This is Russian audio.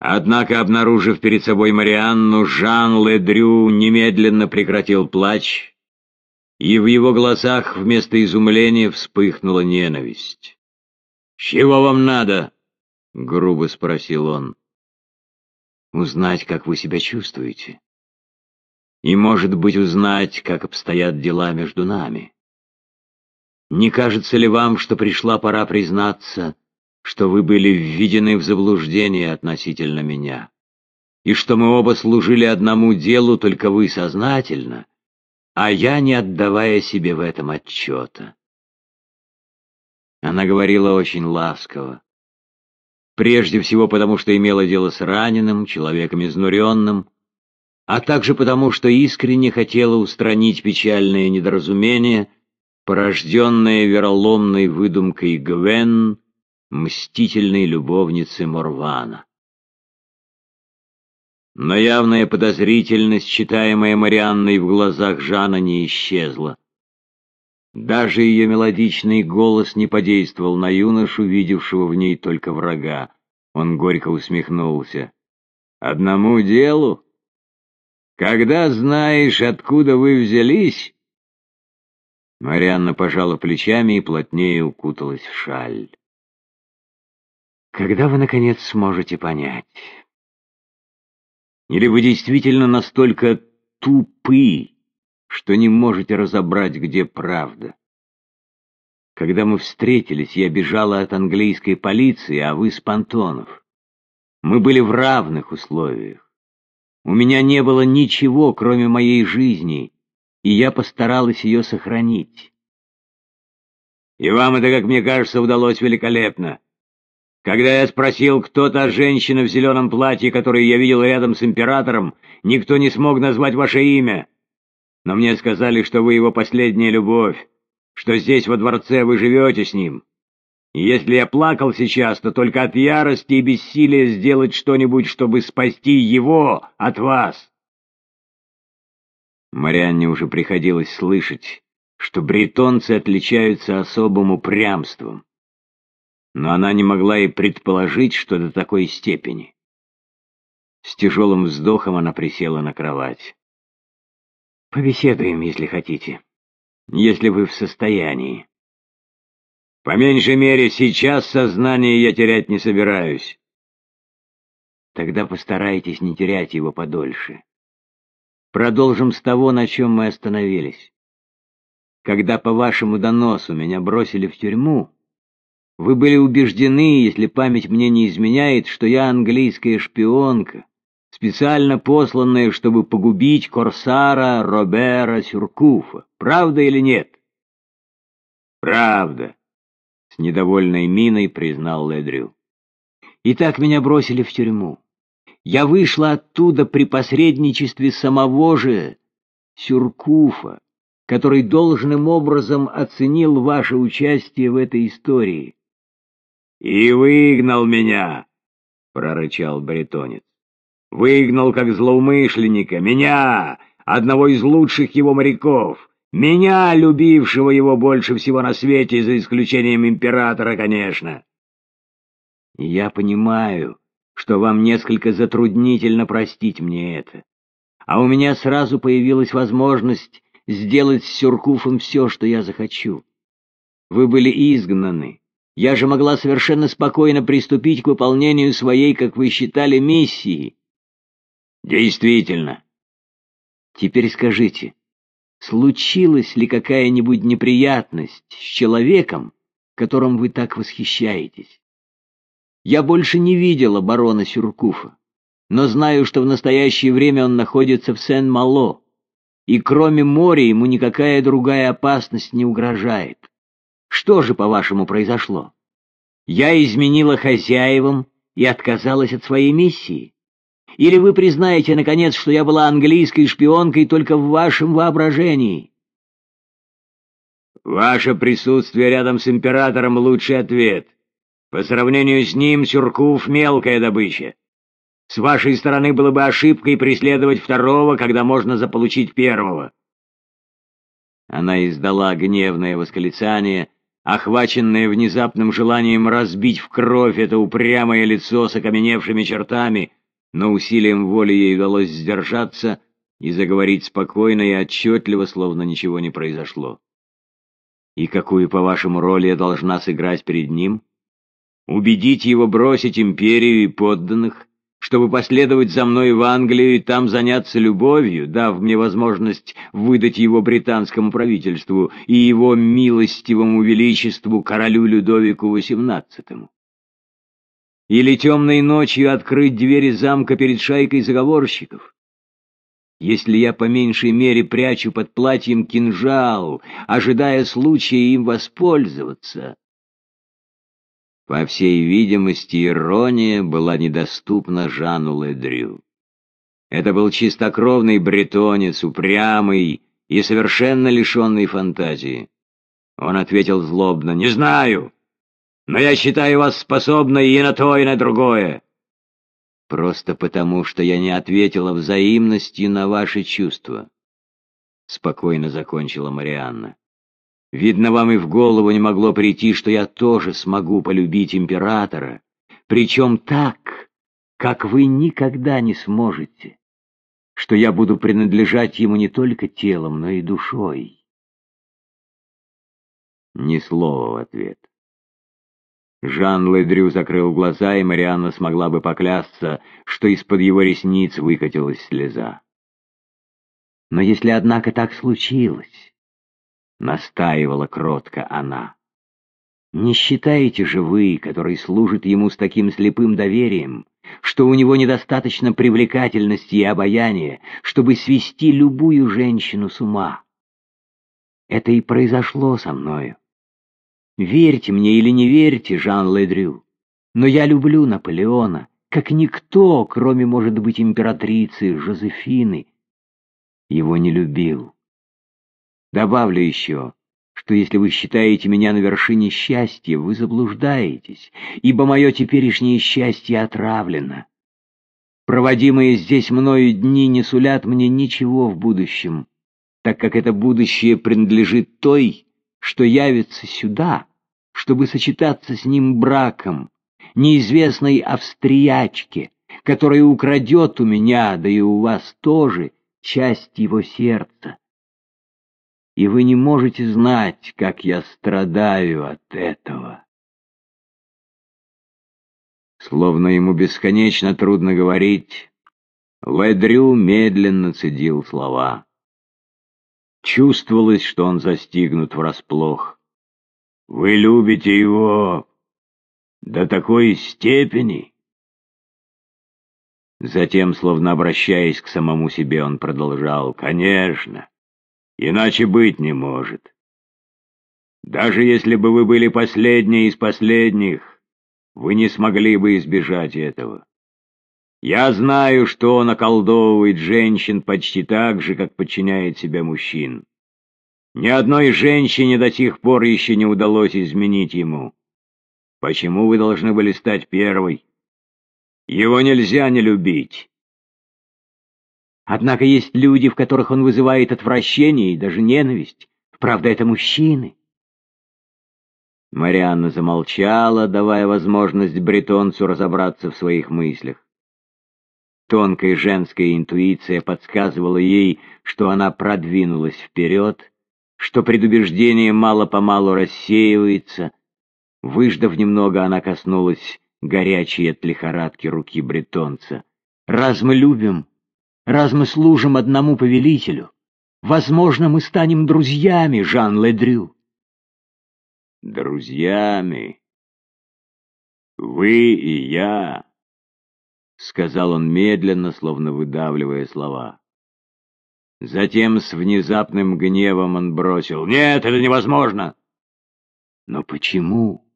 Однако, обнаружив перед собой Марианну, Жан Ледрю немедленно прекратил плач, и в его глазах вместо изумления вспыхнула ненависть. «Чего вам надо?» — грубо спросил он. «Узнать, как вы себя чувствуете. И, может быть, узнать, как обстоят дела между нами. Не кажется ли вам, что пришла пора признаться, что вы были введены в заблуждение относительно меня, и что мы оба служили одному делу, только вы сознательно, а я не отдавая себе в этом отчета. Она говорила очень ласково. Прежде всего потому, что имела дело с раненым, человеком изнуренным, а также потому, что искренне хотела устранить печальное недоразумение, порожденное вероломной выдумкой Гвен, мстительной любовницы Морвана. Но явная подозрительность, читаемая Марианной в глазах Жана, не исчезла. Даже ее мелодичный голос не подействовал на юношу, видевшего в ней только врага. Он горько усмехнулся. «Одному делу? Когда знаешь, откуда вы взялись?» Марианна пожала плечами и плотнее укуталась в шаль. Когда вы, наконец, сможете понять? Или вы действительно настолько тупы, что не можете разобрать, где правда? Когда мы встретились, я бежала от английской полиции, а вы с понтонов. Мы были в равных условиях. У меня не было ничего, кроме моей жизни, и я постаралась ее сохранить. И вам это, как мне кажется, удалось великолепно. Когда я спросил, кто та женщина в зеленом платье, которую я видел рядом с императором, никто не смог назвать ваше имя. Но мне сказали, что вы его последняя любовь, что здесь во дворце вы живете с ним. И если я плакал сейчас, то только от ярости и бессилия сделать что-нибудь, чтобы спасти его от вас. Марианне уже приходилось слышать, что бретонцы отличаются особым упрямством но она не могла и предположить, что до такой степени. С тяжелым вздохом она присела на кровать. «Побеседуем, если хотите, если вы в состоянии. По меньшей мере, сейчас сознание я терять не собираюсь. Тогда постарайтесь не терять его подольше. Продолжим с того, на чем мы остановились. Когда по вашему доносу меня бросили в тюрьму, вы были убеждены, если память мне не изменяет, что я английская шпионка, специально посланная, чтобы погубить корсара Робера Сюркуфа. Правда или нет? Правда, с недовольной миной признал Ледрю. И так меня бросили в тюрьму. Я вышла оттуда при посредничестве самого же Сюркуфа, который должным образом оценил ваше участие в этой истории. «И выгнал меня!» — прорычал бретонец. «Выгнал как злоумышленника! Меня, одного из лучших его моряков! Меня, любившего его больше всего на свете, за исключением императора, конечно!» «Я понимаю, что вам несколько затруднительно простить мне это, а у меня сразу появилась возможность сделать с Сюркуфом все, что я захочу. Вы были изгнаны, я же могла совершенно спокойно приступить к выполнению своей, как вы считали, миссии. Действительно. Теперь скажите, случилась ли какая-нибудь неприятность с человеком, которым вы так восхищаетесь? Я больше не видела барона Сюркуфа, но знаю, что в настоящее время он находится в Сен-Мало, и кроме моря ему никакая другая опасность не угрожает. Что же, по-вашему, произошло? Я изменила хозяевам и отказалась от своей миссии? Или вы признаете, наконец, что я была английской шпионкой только в вашем воображении? Ваше присутствие рядом с императором — лучший ответ. По сравнению с ним Сюркув — мелкая добыча. С вашей стороны было бы ошибкой преследовать второго, когда можно заполучить первого. Она издала гневное восклицание — охваченная внезапным желанием разбить в кровь это упрямое лицо с окаменевшими чертами, но усилием воли ей удалось сдержаться и заговорить спокойно и отчетливо, словно ничего не произошло. «И какую, по-вашему, роль я должна сыграть перед ним? Убедить его бросить империю и подданных, чтобы последовать за мной в Англию и там заняться любовью, дав мне возможность выдать его британскому правительству и его милостивому величеству королю Людовику XVIII. Или темной ночью открыть двери замка перед шайкой заговорщиков. Если я по меньшей мере прячу под платьем кинжал, ожидая случая им воспользоваться, по всей видимости, ирония была недоступна Жану Ледрю. Это был чистокровный бретонец, упрямый и совершенно лишенный фантазии. Он ответил злобно, «Не знаю, но я считаю вас способной и на то, и на другое». «Просто потому, что я не ответила взаимностью на ваши чувства», — спокойно закончила Марианна. Видно, вам и в голову не могло прийти, что я тоже смогу полюбить императора, причем так, как вы никогда не сможете, что я буду принадлежать ему не только телом, но и душой. Ни слова в ответ. Жан Ледрю закрыл глаза, и Марианна смогла бы поклясться, что из-под его ресниц выкатилась слеза. Но если, однако, так случилось, — настаивала кротко она. «Не считаете же вы, который служит ему с таким слепым доверием, что у него недостаточно привлекательности и обаяния, чтобы свести любую женщину с ума? Это и произошло со мною. Верьте мне или не верьте, Жан Ледрю, но я люблю Наполеона, как никто, кроме, может быть, императрицы Жозефины, его не любил. Добавлю еще, что если вы считаете меня на вершине счастья, вы заблуждаетесь, ибо мое теперешнее счастье отравлено. Проводимые здесь мною дни не сулят мне ничего в будущем, так как это будущее принадлежит той, что явится сюда, чтобы сочетаться с ним браком, неизвестной австриячке, которая украдет у меня, да и у вас тоже, часть его сердца и вы не можете знать, как я страдаю от этого. Словно ему бесконечно трудно говорить, Ледрю медленно цедил слова. Чувствовалось, что он застигнут врасплох. «Вы любите его до такой степени?» Затем, словно обращаясь к самому себе, он продолжал. «Конечно, Иначе быть не может. Даже если бы вы были последние из последних, вы не смогли бы избежать этого. Я знаю, что он околдовывает женщин почти так же, как подчиняет себя мужчин. Ни одной женщине до сих пор еще не удалось изменить ему. Почему вы должны были стать первой? Его нельзя не любить. Однако есть люди, в которых он вызывает отвращение и даже ненависть. Правда, это мужчины. Марианна замолчала, давая возможность бретонцу разобраться в своих мыслях. Тонкая женская интуиция подсказывала ей, что она продвинулась вперед, что предубеждение мало-помалу рассеивается. Выждав немного, она коснулась горячей от лихорадки руки бретонца. «Раз мы любим, раз мы служим одному повелителю. Возможно, мы станем друзьями, Жан Ледрю. Друзьями? Вы и я, — сказал он медленно, словно выдавливая слова. Затем с внезапным гневом он бросил. «Нет, это невозможно!» «Но почему?»